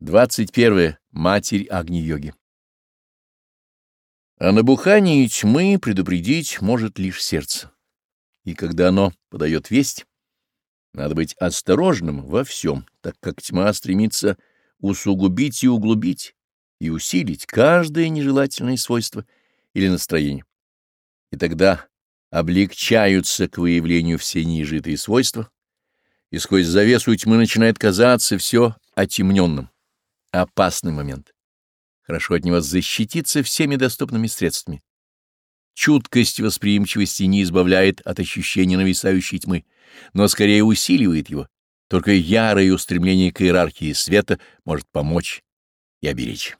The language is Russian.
21. Матерь Агни-йоги О а набухании тьмы предупредить может лишь сердце. И когда оно подает весть, надо быть осторожным во всем, так как тьма стремится усугубить и углубить, и усилить каждое нежелательное свойство или настроение. И тогда облегчаются к выявлению все нежитые свойства, и сквозь завесу тьмы начинает казаться все отемненным опасный момент. Хорошо от него защититься всеми доступными средствами. Чуткость восприимчивости не избавляет от ощущения нависающей тьмы, но скорее усиливает его. Только ярое устремление к иерархии света может помочь и оберечь.